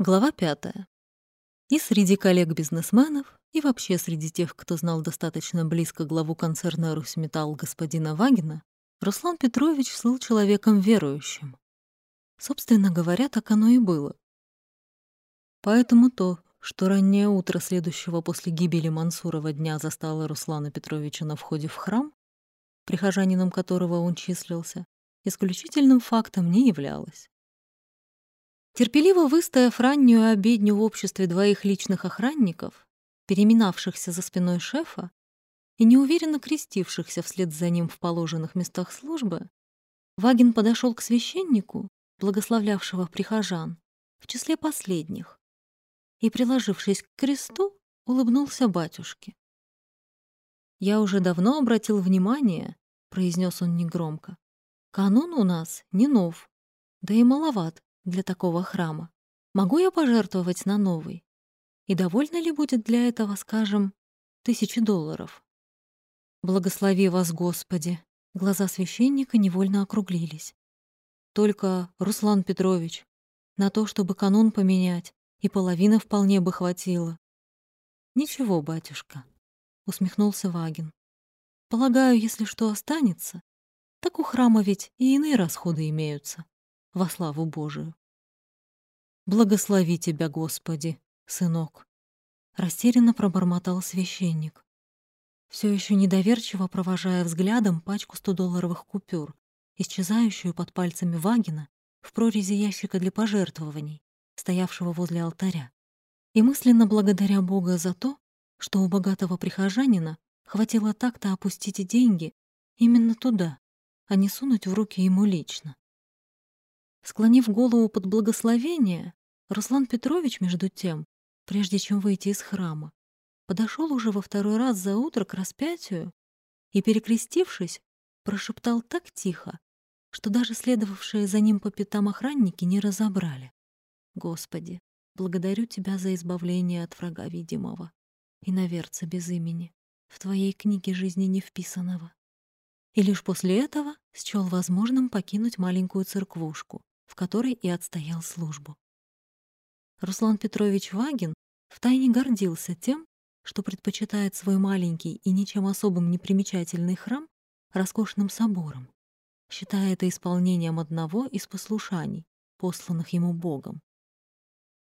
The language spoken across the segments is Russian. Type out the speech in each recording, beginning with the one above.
Глава пятая. И среди коллег-бизнесменов, и вообще среди тех, кто знал достаточно близко главу концерна «Русметалл» господина Вагина, Руслан Петрович слыл человеком верующим. Собственно говоря, так оно и было. Поэтому то, что раннее утро следующего после гибели Мансурова дня застало Руслана Петровича на входе в храм, прихожанином которого он числился, исключительным фактом не являлось. Терпеливо выстояв раннюю обедню в обществе двоих личных охранников, переминавшихся за спиной шефа и неуверенно крестившихся вслед за ним в положенных местах службы, Вагин подошел к священнику, благословлявшего прихожан, в числе последних, и, приложившись к кресту, улыбнулся батюшке. «Я уже давно обратил внимание», — произнес он негромко, — «канун у нас не нов, да и маловат для такого храма. Могу я пожертвовать на новый? И довольно ли будет для этого, скажем, тысячи долларов? Благослови вас, Господи. Глаза священника невольно округлились. Только, Руслан Петрович, на то, чтобы канун поменять, и половина вполне бы хватило. Ничего, батюшка, усмехнулся Вагин. Полагаю, если что останется, так у храма ведь и иные расходы имеются во славу Божию. «Благослови тебя, Господи, сынок!» Растерянно пробормотал священник, все еще недоверчиво провожая взглядом пачку 100-долларовых купюр, исчезающую под пальцами Вагина в прорези ящика для пожертвований, стоявшего возле алтаря, и мысленно благодаря Бога за то, что у богатого прихожанина хватило так-то опустить деньги именно туда, а не сунуть в руки ему лично. Склонив голову под благословение, Руслан Петрович, между тем, прежде чем выйти из храма, подошел уже во второй раз за утро к распятию и, перекрестившись, прошептал так тихо, что даже следовавшие за ним по пятам охранники не разобрали. «Господи, благодарю Тебя за избавление от врага видимого и наверца без имени, в Твоей книге жизни не вписанного». И лишь после этого счел возможным покинуть маленькую церквушку, в которой и отстоял службу. Руслан Петрович Вагин втайне гордился тем, что предпочитает свой маленький и ничем особым не примечательный храм роскошным собором, считая это исполнением одного из послушаний, посланных ему Богом.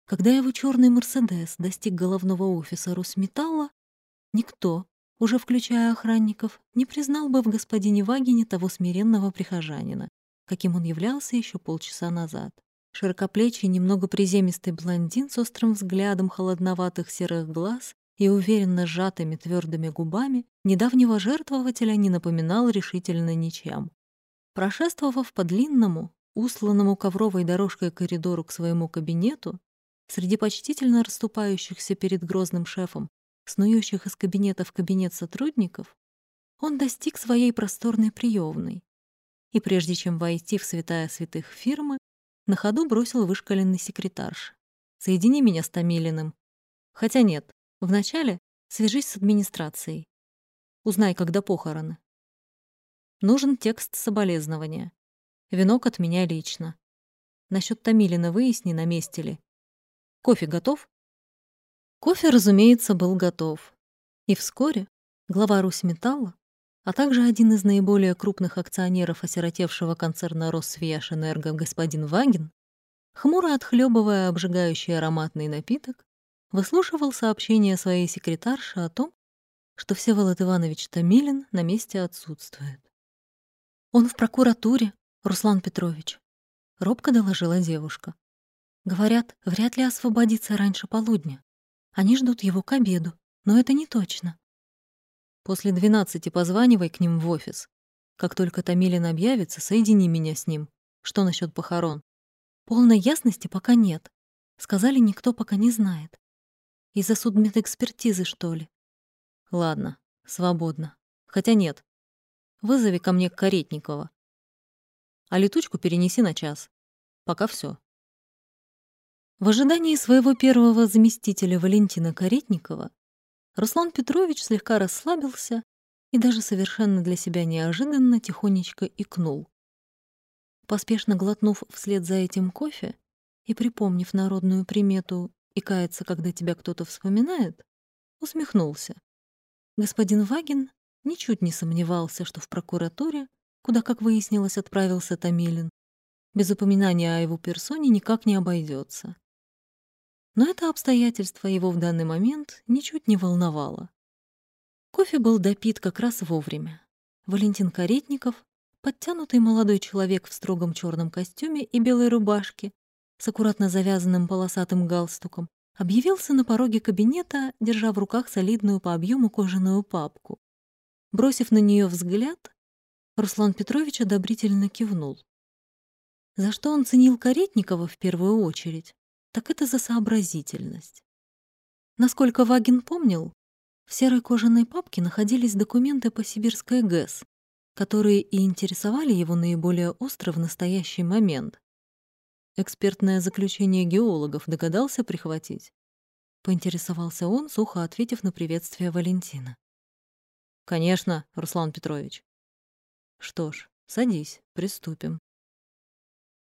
Когда его черный «Мерседес» достиг головного офиса Русметалла, никто, уже включая охранников, не признал бы в господине Вагине того смиренного прихожанина, каким он являлся еще полчаса назад. Широкоплечий, немного приземистый блондин с острым взглядом холодноватых серых глаз и уверенно сжатыми твердыми губами недавнего жертвователя не напоминал решительно ничем. Прошествовав по длинному, усланному ковровой дорожкой коридору к своему кабинету, среди почтительно расступающихся перед грозным шефом, снующих из кабинета в кабинет сотрудников, он достиг своей просторной приемной. И прежде чем войти в святая святых фирмы, на ходу бросил вышкаленный секретарш. «Соедини меня с Томилиным». Хотя нет, вначале свяжись с администрацией. Узнай, когда похороны. Нужен текст соболезнования. Венок от меня лично. Насчет Томилина выясни, на месте ли. Кофе готов? Кофе, разумеется, был готов. И вскоре глава Русметалла а также один из наиболее крупных акционеров осиротевшего концерна «Росвияшэнерго» господин Вагин, хмуро отхлебывая обжигающий ароматный напиток, выслушивал сообщение своей секретарши о том, что Всеволод Иванович Томилин на месте отсутствует. «Он в прокуратуре, Руслан Петрович», — робко доложила девушка. «Говорят, вряд ли освободится раньше полудня. Они ждут его к обеду, но это не точно. После двенадцати позванивай к ним в офис. Как только Томилин объявится, соедини меня с ним. Что насчет похорон? Полной ясности пока нет. Сказали, никто пока не знает. Из-за судмедэкспертизы, что ли? Ладно, свободно. Хотя нет. Вызови ко мне Каретникова. А летучку перенеси на час. Пока все. В ожидании своего первого заместителя Валентина Каретникова Руслан Петрович слегка расслабился и даже совершенно для себя неожиданно тихонечко икнул. Поспешно глотнув вслед за этим кофе и, припомнив народную примету и кается, когда тебя кто-то вспоминает, усмехнулся. Господин Вагин ничуть не сомневался, что в прокуратуре, куда, как выяснилось, отправился Томилин, без упоминания о его персоне никак не обойдется. Но это обстоятельство его в данный момент ничуть не волновало. Кофе был допит как раз вовремя. Валентин Каретников, подтянутый молодой человек в строгом черном костюме и белой рубашке, с аккуратно завязанным полосатым галстуком, объявился на пороге кабинета, держа в руках солидную по объему кожаную папку. Бросив на нее взгляд, Руслан Петрович одобрительно кивнул. За что он ценил Каретникова в первую очередь, так это за сообразительность. Насколько Вагин помнил, в серой кожаной папке находились документы по Сибирской ГЭС, которые и интересовали его наиболее остро в настоящий момент. Экспертное заключение геологов догадался прихватить. Поинтересовался он, сухо ответив на приветствие Валентина. «Конечно, Руслан Петрович». «Что ж, садись, приступим».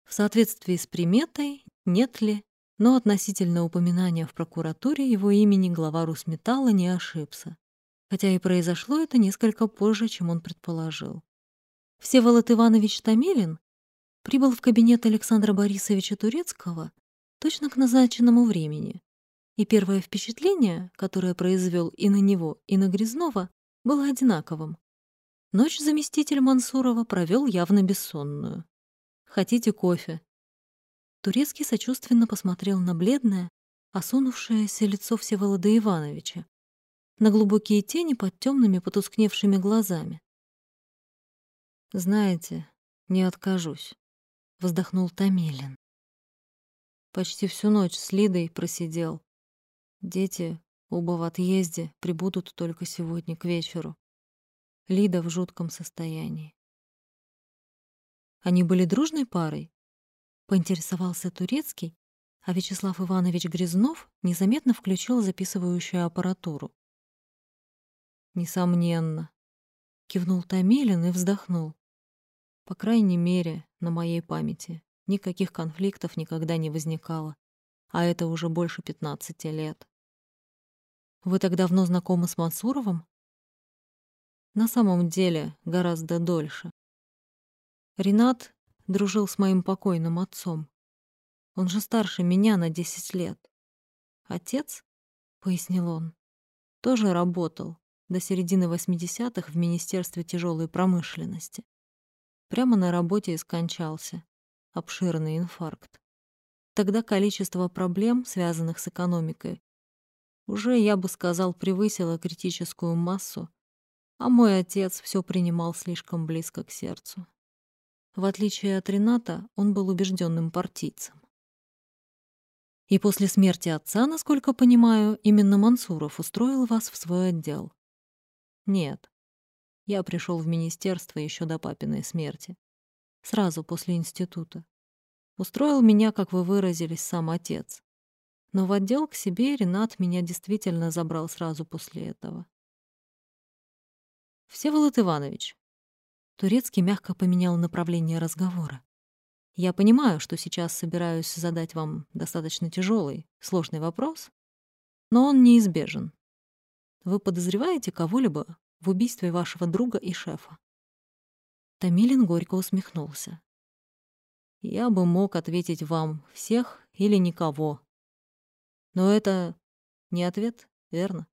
В соответствии с приметой, нет ли, но относительно упоминания в прокуратуре его имени глава Русметалла не ошибся, хотя и произошло это несколько позже, чем он предположил. Всеволод Иванович Томилин прибыл в кабинет Александра Борисовича Турецкого точно к назначенному времени, и первое впечатление, которое произвел и на него, и на Грязнова, было одинаковым. Ночь заместитель Мансурова провел явно бессонную. «Хотите кофе?» Турецкий сочувственно посмотрел на бледное, осунувшееся лицо Всеволода Ивановича, на глубокие тени под темными потускневшими глазами. «Знаете, не откажусь», — вздохнул Томилин. Почти всю ночь с Лидой просидел. Дети оба в отъезде, прибудут только сегодня к вечеру. Лида в жутком состоянии. Они были дружной парой? Поинтересовался Турецкий, а Вячеслав Иванович Грязнов незаметно включил записывающую аппаратуру. «Несомненно», — кивнул Томилин и вздохнул. По крайней мере, на моей памяти никаких конфликтов никогда не возникало, а это уже больше 15 лет. Вы так давно знакомы с Мансуровым? На самом деле, гораздо дольше. Ренат дружил с моим покойным отцом. Он же старше меня на 10 лет. Отец, — пояснил он, — тоже работал до середины 80-х в Министерстве тяжелой промышленности. Прямо на работе и скончался. Обширный инфаркт. Тогда количество проблем, связанных с экономикой, уже, я бы сказал, превысило критическую массу, а мой отец все принимал слишком близко к сердцу. В отличие от Рената, он был убежденным партийцем. И после смерти отца, насколько понимаю, именно Мансуров устроил вас в свой отдел. Нет, я пришел в министерство еще до папиной смерти. Сразу после института. Устроил меня, как вы выразились, сам отец. Но в отдел к себе Ренат меня действительно забрал сразу после этого. Всеволод Иванович. Турецкий мягко поменял направление разговора. Я понимаю, что сейчас собираюсь задать вам достаточно тяжелый, сложный вопрос, но он неизбежен. Вы подозреваете кого-либо в убийстве вашего друга и шефа. Томилин горько усмехнулся. Я бы мог ответить вам всех или никого. Но это не ответ, верно?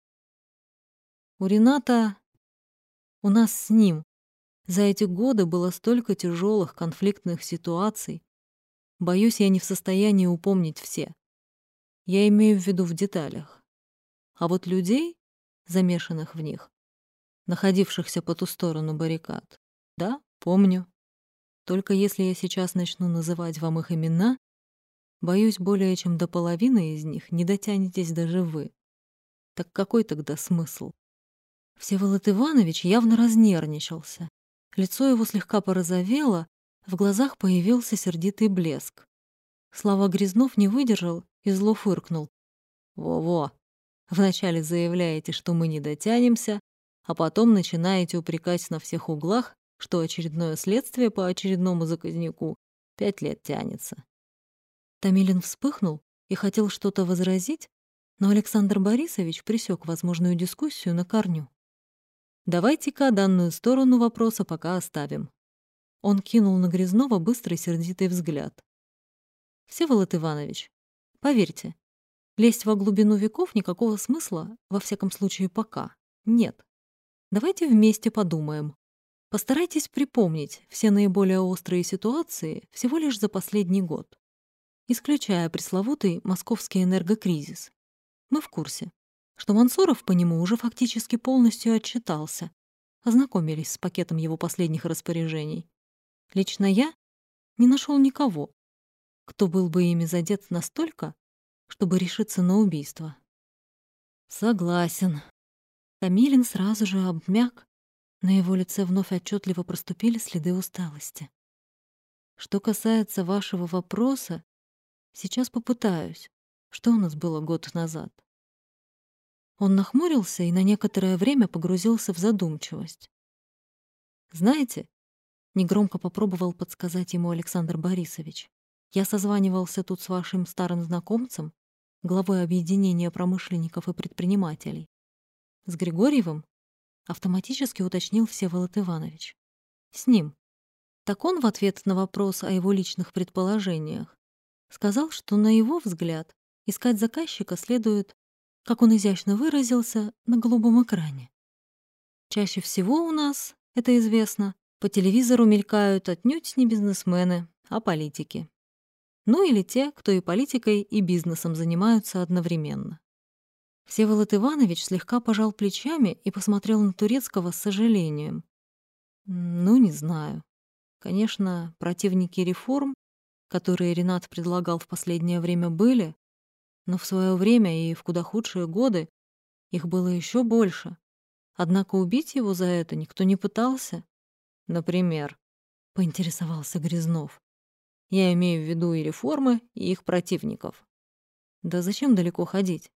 У Рената, у нас с ним, за эти годы было столько тяжелых конфликтных ситуаций. Боюсь, я не в состоянии упомнить все. Я имею в виду в деталях. А вот людей, замешанных в них, находившихся по ту сторону баррикад. Да, помню. Только если я сейчас начну называть вам их имена, боюсь, более чем до половины из них не дотянетесь даже вы. Так какой тогда смысл? Всеволод Иванович явно разнервничался. Лицо его слегка порозовело, в глазах появился сердитый блеск. Слава Грязнов не выдержал и зло фыркнул. «Во-во, вначале заявляете, что мы не дотянемся, а потом начинаете упрекать на всех углах, что очередное следствие по очередному заказнику пять лет тянется. Томилин вспыхнул и хотел что-то возразить, но Александр Борисович пресек возможную дискуссию на корню. «Давайте-ка данную сторону вопроса пока оставим». Он кинул на Грязнова быстрый сердитый взгляд. «Всеволод Иванович, поверьте, лезть во глубину веков никакого смысла, во всяком случае пока, нет. Давайте вместе подумаем. Постарайтесь припомнить все наиболее острые ситуации всего лишь за последний год, исключая пресловутый московский энергокризис. Мы в курсе, что Мансуров по нему уже фактически полностью отчитался. Ознакомились с пакетом его последних распоряжений. Лично я не нашел никого, кто был бы ими задет настолько, чтобы решиться на убийство. Согласен. Камилин сразу же обмяк, на его лице вновь отчетливо проступили следы усталости. Что касается вашего вопроса, сейчас попытаюсь. Что у нас было год назад? Он нахмурился и на некоторое время погрузился в задумчивость. Знаете, негромко попробовал подсказать ему Александр Борисович. Я созванивался тут с вашим старым знакомцем, главой объединения промышленников и предпринимателей. С Григорьевым? Автоматически уточнил Всеволод Иванович. С ним. Так он в ответ на вопрос о его личных предположениях сказал, что, на его взгляд, искать заказчика следует, как он изящно выразился, на голубом экране. Чаще всего у нас, это известно, по телевизору мелькают отнюдь не бизнесмены, а политики. Ну или те, кто и политикой, и бизнесом занимаются одновременно. Всеволод Иванович слегка пожал плечами и посмотрел на Турецкого с сожалением. Ну, не знаю. Конечно, противники реформ, которые Ренат предлагал в последнее время, были, но в свое время и в куда худшие годы их было еще больше. Однако убить его за это никто не пытался. Например, поинтересовался Грязнов. Я имею в виду и реформы, и их противников. Да зачем далеко ходить?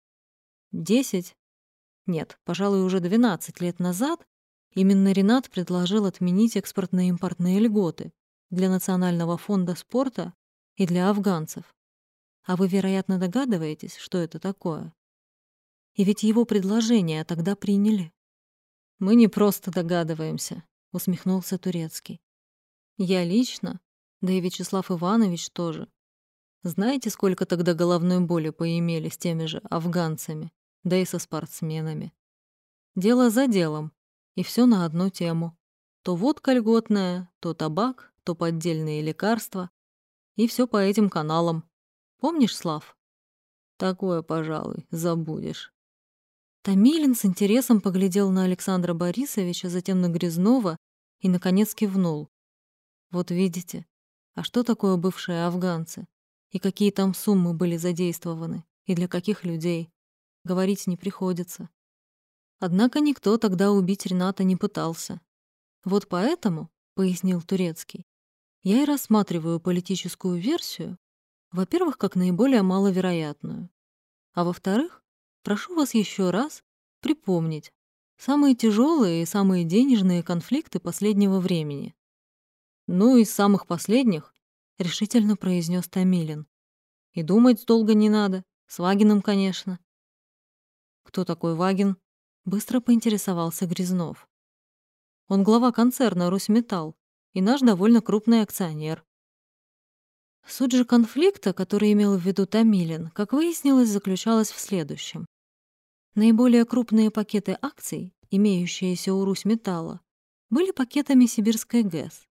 Десять? Нет, пожалуй, уже двенадцать лет назад именно Ренат предложил отменить экспортные и импортные льготы для Национального фонда спорта и для афганцев. А вы, вероятно, догадываетесь, что это такое? И ведь его предложение тогда приняли. Мы не просто догадываемся, усмехнулся Турецкий. Я лично, да и Вячеслав Иванович тоже. Знаете, сколько тогда головной боли поимели с теми же афганцами, да и со спортсменами? Дело за делом, и все на одну тему. То водка льготная, то табак, то поддельные лекарства. И все по этим каналам. Помнишь, Слав? Такое, пожалуй, забудешь. Томилин с интересом поглядел на Александра Борисовича, затем на Грязнова и, наконец, кивнул. Вот видите, а что такое бывшие афганцы? И какие там суммы были задействованы? И для каких людей? Говорить не приходится. Однако никто тогда убить Рената не пытался. Вот поэтому, — пояснил Турецкий, — я и рассматриваю политическую версию, во-первых, как наиболее маловероятную, а во-вторых, прошу вас еще раз припомнить самые тяжелые и самые денежные конфликты последнего времени. «Ну, из самых последних», — решительно произнес Томилин. «И думать долго не надо. С Вагиным, конечно». «Кто такой Вагин?» — быстро поинтересовался Грязнов. «Он глава концерна «Русьметалл» и наш довольно крупный акционер». Суть же конфликта, который имел в виду Томилин, как выяснилось, заключалась в следующем. Наиболее крупные пакеты акций, имеющиеся у Русьметалла, были пакетами Сибирской ГЭС.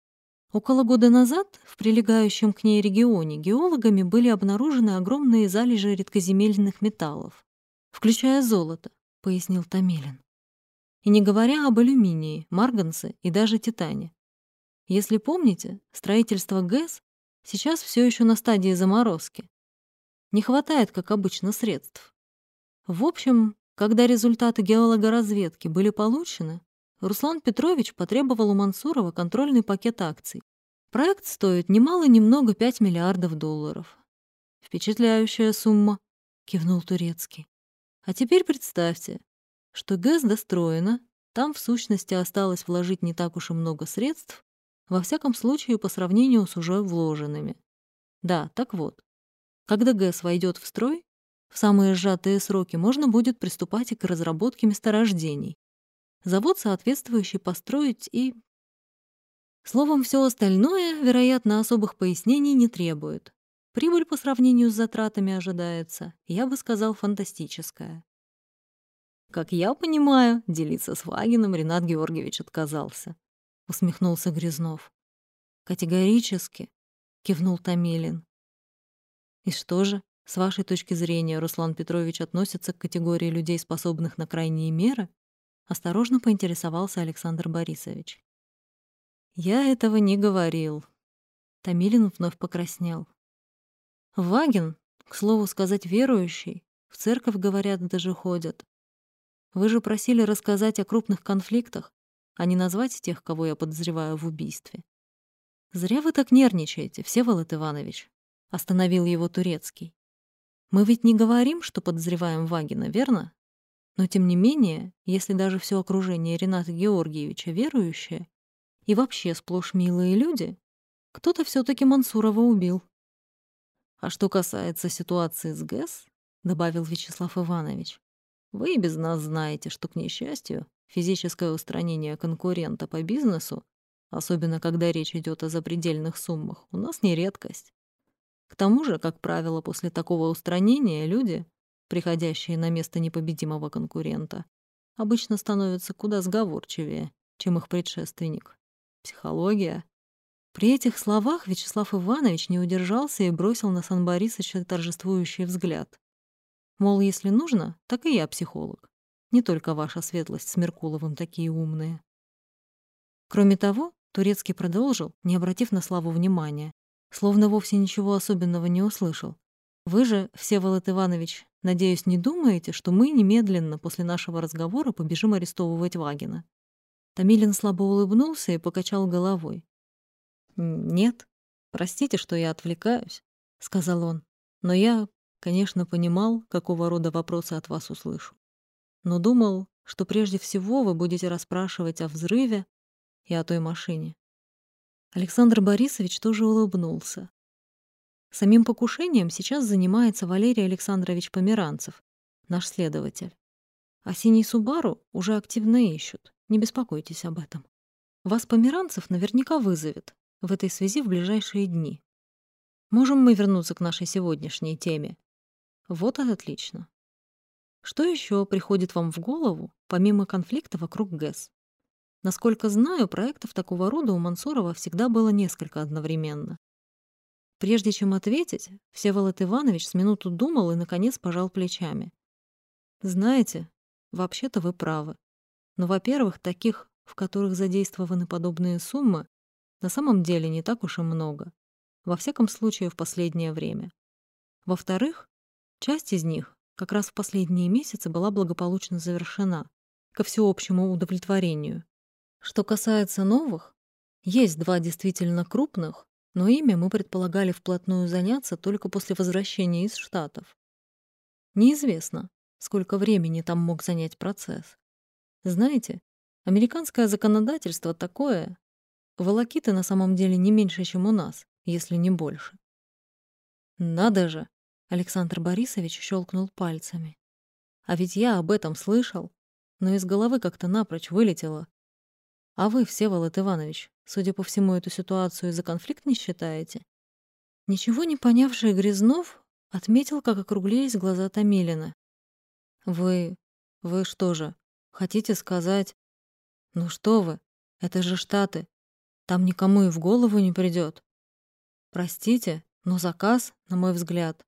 Около года назад в прилегающем к ней регионе геологами были обнаружены огромные залежи редкоземельных металлов, включая золото, пояснил Томилин. И не говоря об алюминии, марганце и даже титане. Если помните, строительство ГЭС сейчас все еще на стадии заморозки. Не хватает, как обычно, средств. В общем, когда результаты геологоразведки были получены, Руслан Петрович потребовал у Мансурова контрольный пакет акций. Проект стоит немало-немного 5 миллиардов долларов. «Впечатляющая сумма», — кивнул Турецкий. «А теперь представьте, что ГЭС достроена, там в сущности осталось вложить не так уж и много средств, во всяком случае по сравнению с уже вложенными. Да, так вот. Когда ГЭС войдет в строй, в самые сжатые сроки можно будет приступать и к разработке месторождений. Завод соответствующий построить и... Словом, все остальное, вероятно, особых пояснений не требует. Прибыль по сравнению с затратами ожидается, я бы сказал, фантастическая. Как я понимаю, делиться с Вагином Ренат Георгиевич отказался. Усмехнулся Грязнов. Категорически, кивнул Томилин. И что же, с вашей точки зрения, Руслан Петрович относится к категории людей, способных на крайние меры? Осторожно поинтересовался Александр Борисович. Я этого не говорил. Томилин вновь покраснел. Вагин, к слову сказать, верующий, в церковь, говорят, даже ходят. Вы же просили рассказать о крупных конфликтах, а не назвать тех, кого я подозреваю в убийстве. Зря вы так нервничаете, Всеволод Иванович, остановил его турецкий. Мы ведь не говорим, что подозреваем Вагина, верно? Но тем не менее, если даже все окружение Рената Георгиевича верующее и вообще сплошь милые люди, кто-то все таки Мансурова убил. А что касается ситуации с ГЭС, добавил Вячеслав Иванович, вы и без нас знаете, что, к несчастью, физическое устранение конкурента по бизнесу, особенно когда речь идет о запредельных суммах, у нас не редкость. К тому же, как правило, после такого устранения люди, приходящие на место непобедимого конкурента, обычно становятся куда сговорчивее, чем их предшественник. Психология. При этих словах Вячеслав Иванович не удержался и бросил на Сан Борисовича торжествующий взгляд. Мол, если нужно, так и я психолог. Не только ваша светлость с Меркуловым такие умные. Кроме того, Турецкий продолжил, не обратив на Славу внимания, словно вовсе ничего особенного не услышал. Вы же, Всеволод Иванович, надеюсь, не думаете, что мы немедленно после нашего разговора побежим арестовывать Вагина? Томилин слабо улыбнулся и покачал головой. «Нет, простите, что я отвлекаюсь», — сказал он. «Но я Конечно, понимал, какого рода вопросы от вас услышу. Но думал, что прежде всего вы будете расспрашивать о взрыве и о той машине. Александр Борисович тоже улыбнулся. Самим покушением сейчас занимается Валерий Александрович Померанцев, наш следователь. А синий Субару уже активно ищут. Не беспокойтесь об этом. Вас Померанцев наверняка вызовет в этой связи в ближайшие дни. Можем мы вернуться к нашей сегодняшней теме вот и отлично. Что еще приходит вам в голову, помимо конфликта вокруг ГЭС? Насколько знаю, проектов такого рода у Мансурова всегда было несколько одновременно. Прежде чем ответить, Всеволод Иванович с минуту думал и, наконец, пожал плечами. «Знаете, вообще-то вы правы. Но, во-первых, таких, в которых задействованы подобные суммы, на самом деле не так уж и много. Во всяком случае, в последнее время. Во-вторых, Часть из них как раз в последние месяцы была благополучно завершена, ко всеобщему удовлетворению. Что касается новых, есть два действительно крупных, но ими мы предполагали вплотную заняться только после возвращения из Штатов. Неизвестно, сколько времени там мог занять процесс. Знаете, американское законодательство такое, волокиты на самом деле не меньше, чем у нас, если не больше. Надо же, Александр Борисович щелкнул пальцами. А ведь я об этом слышал, но из головы как-то напрочь вылетело. А вы, Всеволод Иванович, судя по всему, эту ситуацию за конфликт не считаете? Ничего не понявший Грязнов отметил, как округлились глаза Томилина. Вы... вы что же, хотите сказать... Ну что вы, это же Штаты. Там никому и в голову не придет. Простите, но заказ, на мой взгляд,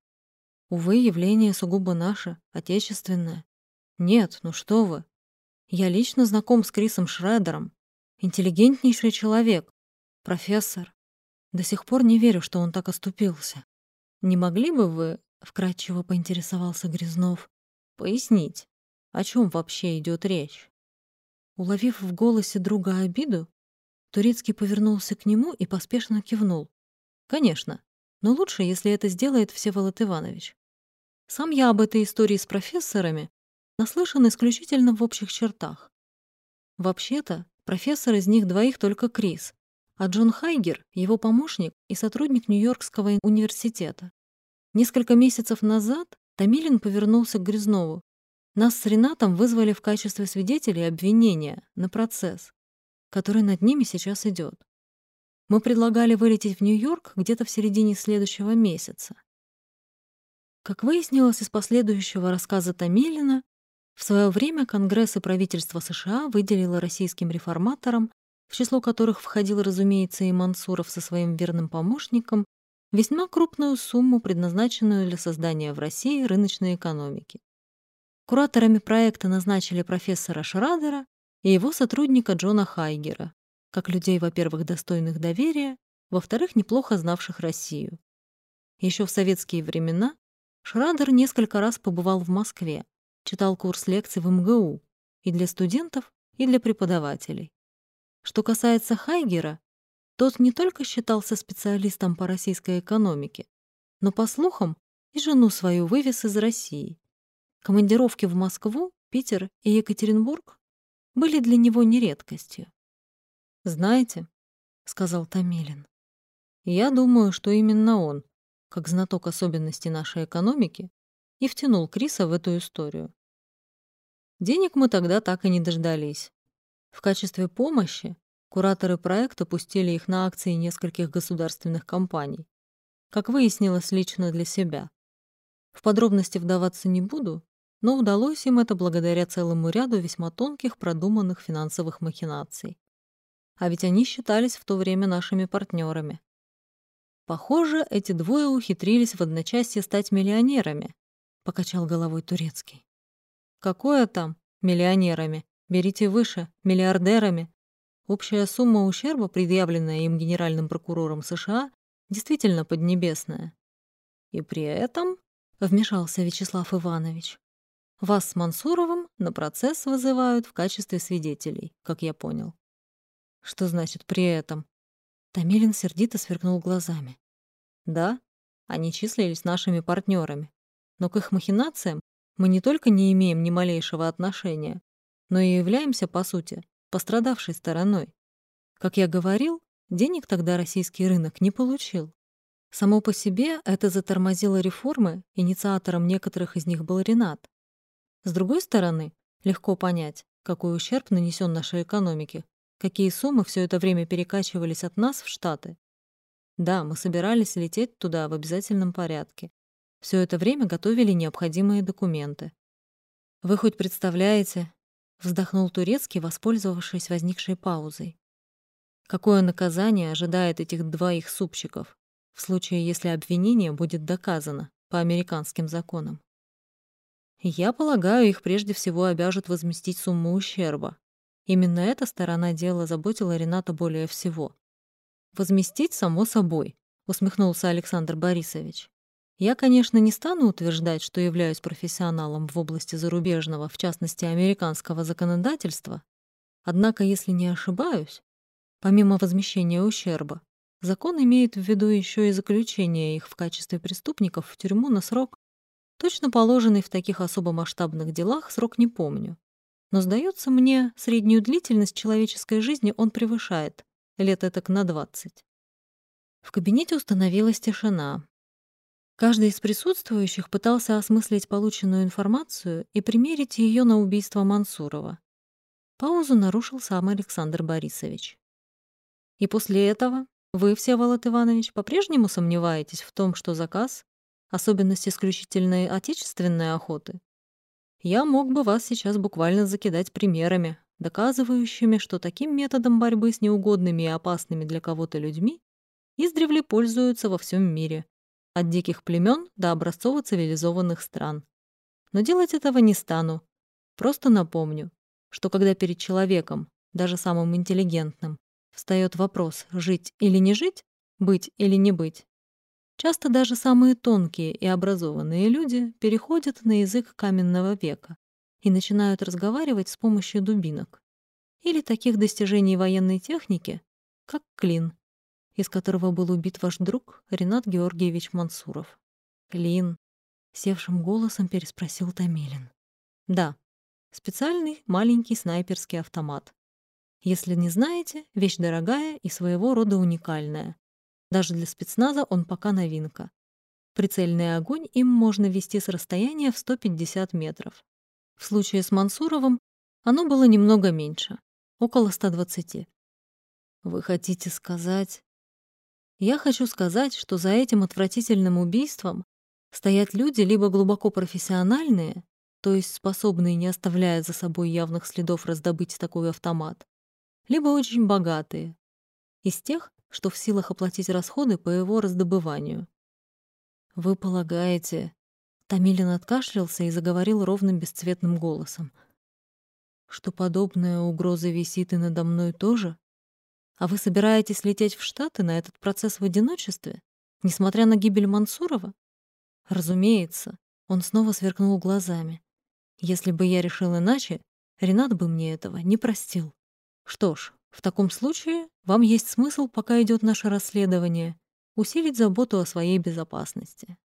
Увы, явление сугубо наше, отечественное. Нет, ну что вы. Я лично знаком с Крисом Шредером. Интеллигентнейший человек. Профессор. До сих пор не верю, что он так оступился. Не могли бы вы, вкратчиво поинтересовался Грязнов, пояснить, о чем вообще идет речь? Уловив в голосе друга обиду, Турецкий повернулся к нему и поспешно кивнул. «Конечно, но лучше, если это сделает Всеволод Иванович. Сам я об этой истории с профессорами наслышан исключительно в общих чертах. Вообще-то, профессор из них двоих только Крис, а Джон Хайгер — его помощник и сотрудник Нью-Йоркского университета. Несколько месяцев назад Томилин повернулся к Грязнову. Нас с Ренатом вызвали в качестве свидетелей обвинения на процесс, который над ними сейчас идет. Мы предлагали вылететь в Нью-Йорк где-то в середине следующего месяца. Как выяснилось из последующего рассказа Томилина, в свое время Конгресс и правительство США выделило российским реформаторам, в число которых входил, разумеется, и Мансуров со своим верным помощником, весьма крупную сумму, предназначенную для создания в России рыночной экономики. Кураторами проекта назначили профессора Шрадера и его сотрудника Джона Хайгера, как людей, во-первых, достойных доверия, во-вторых, неплохо знавших Россию. Еще в советские времена Шрадер несколько раз побывал в Москве, читал курс лекций в МГУ и для студентов, и для преподавателей. Что касается Хайгера, тот не только считался специалистом по российской экономике, но, по слухам, и жену свою вывез из России. Командировки в Москву, Питер и Екатеринбург были для него не редкостью. «Знаете», — сказал Томилин, — «я думаю, что именно он, как знаток особенностей нашей экономики, и втянул Криса в эту историю. Денег мы тогда так и не дождались. В качестве помощи Кураторы проекта пустили их на акции нескольких государственных компаний. Как выяснилось лично для себя. В подробности вдаваться не буду, но удалось им это благодаря целому ряду весьма тонких продуманных финансовых махинаций. А ведь они считались в то время нашими партнерами. Похоже, эти двое ухитрились в одночасье стать миллионерами, покачал головой турецкий. Какое там миллионерами? Берите выше, миллиардерами. Общая сумма ущерба, предъявленная им генеральным прокурором США, действительно поднебесная. И при этом, вмешался Вячеслав Иванович, вас с Мансуровым на процесс вызывают в качестве свидетелей, как я понял. Что значит «при этом»? Томилин сердито сверкнул глазами. Да, они числились нашими партнерами, но к их махинациям мы не только не имеем ни малейшего отношения, но и являемся, по сути, пострадавшей стороной. Как я говорил, денег тогда российский рынок не получил. Само по себе это затормозило реформы, инициатором некоторых из них был Ренат. С другой стороны, легко понять, какой ущерб нанесен нашей экономике, какие суммы все это время перекачивались от нас в Штаты. Да, мы собирались лететь туда в обязательном порядке. Все это время готовили необходимые документы. Вы хоть представляете, Вздохнул Турецкий, воспользовавшись возникшей паузой. Какое наказание ожидает этих двоих супчиков в случае, если обвинение будет доказано по американским законам? Я полагаю, их прежде всего обяжут возместить сумму ущерба. Именно эта сторона дела заботила Рената более всего. «Возместить, само собой», — усмехнулся Александр Борисович. Я, конечно, не стану утверждать, что являюсь профессионалом в области зарубежного, в частности, американского законодательства. Однако, если не ошибаюсь, помимо возмещения ущерба, закон имеет в виду еще и заключение их в качестве преступников в тюрьму на срок, точно положенный в таких особо масштабных делах, срок не помню. Но, сдается мне, среднюю длительность человеческой жизни он превышает, лет этак на двадцать. В кабинете установилась тишина. Каждый из присутствующих пытался осмыслить полученную информацию и примерить ее на убийство Мансурова. Паузу нарушил сам Александр Борисович. «И после этого вы, Всеволод Иванович, по-прежнему сомневаетесь в том, что заказ — особенность исключительной отечественной охоты? Я мог бы вас сейчас буквально закидать примерами, доказывающими, что таким методом борьбы с неугодными и опасными для кого-то людьми издревле пользуются во всем мире, от диких племен до образцово-цивилизованных стран. Но делать этого не стану. Просто напомню, что когда перед человеком, даже самым интеллигентным, встает вопрос жить или не жить, быть или не быть, часто даже самые тонкие и образованные люди переходят на язык каменного века и начинают разговаривать с помощью дубинок или таких достижений военной техники, как клин из которого был убит ваш друг Ренат Георгиевич Мансуров. Клин, севшим голосом переспросил Томилин. Да, специальный маленький снайперский автомат. Если не знаете, вещь дорогая и своего рода уникальная. Даже для спецназа он пока новинка. Прицельный огонь им можно вести с расстояния в 150 метров. В случае с Мансуровым оно было немного меньше, около 120. Вы хотите сказать... Я хочу сказать, что за этим отвратительным убийством стоят люди либо глубоко профессиональные, то есть способные, не оставляя за собой явных следов, раздобыть такой автомат, либо очень богатые, из тех, что в силах оплатить расходы по его раздобыванию. «Вы полагаете...» Томилин откашлялся и заговорил ровным бесцветным голосом. «Что подобная угроза висит и надо мной тоже? А вы собираетесь лететь в Штаты на этот процесс в одиночестве, несмотря на гибель Мансурова? Разумеется, он снова сверкнул глазами. Если бы я решил иначе, Ренат бы мне этого не простил. Что ж, в таком случае вам есть смысл, пока идет наше расследование, усилить заботу о своей безопасности.